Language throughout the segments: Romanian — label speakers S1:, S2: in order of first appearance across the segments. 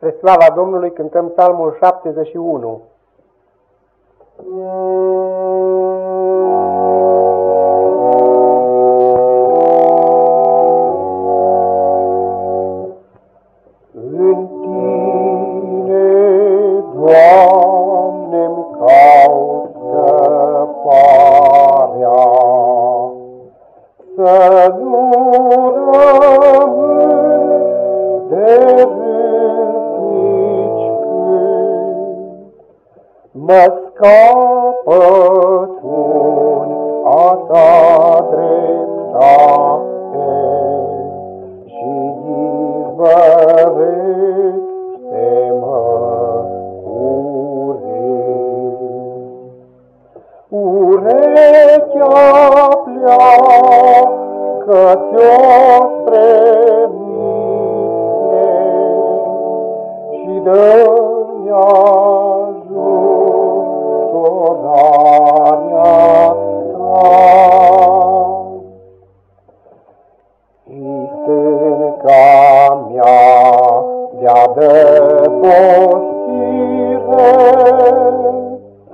S1: Spre slava Domnului cântăm psalmul 71. În tine, Doamne-mi caut scăparea, să nu Mă scapă a ta dreptate și izbăvește-mă curând. Urechea pleacă ți-o spre mine și dă-mi moschire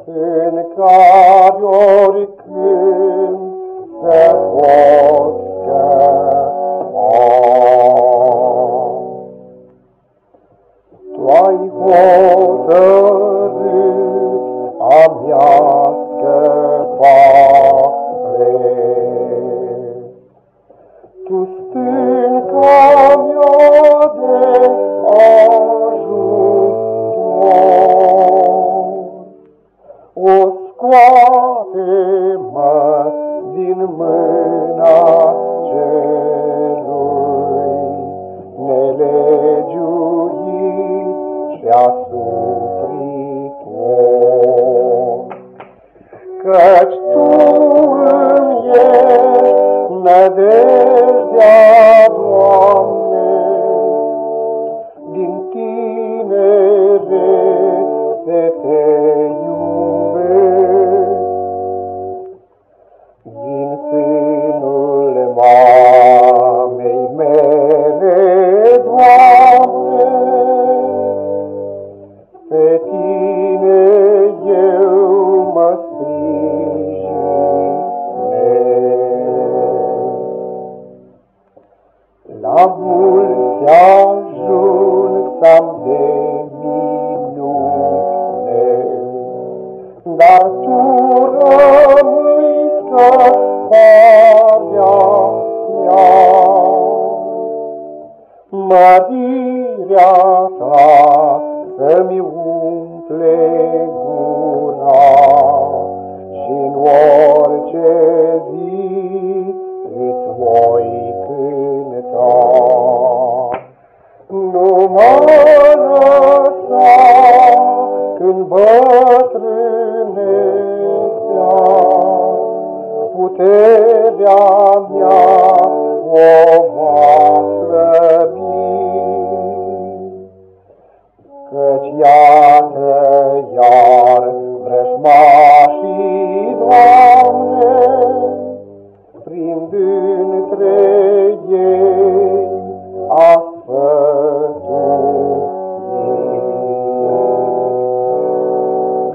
S1: in cariori clim se vosce Tuai hotărât amiască pare Tu stâi o scoate-mă din mâna celui nelegiuit și asupritor. Căci Tu îmi ești nădejdea, Doamne, Din sânul mamei mele, Doamne, pe Tine eu mă sprijinesc. La mulți ajuns am de minune, dar Tu rămâi Mărirea Ta să-mi umple gura și în orice zi îți voi cânta. Nu mă lăsa când bătrânețea puterea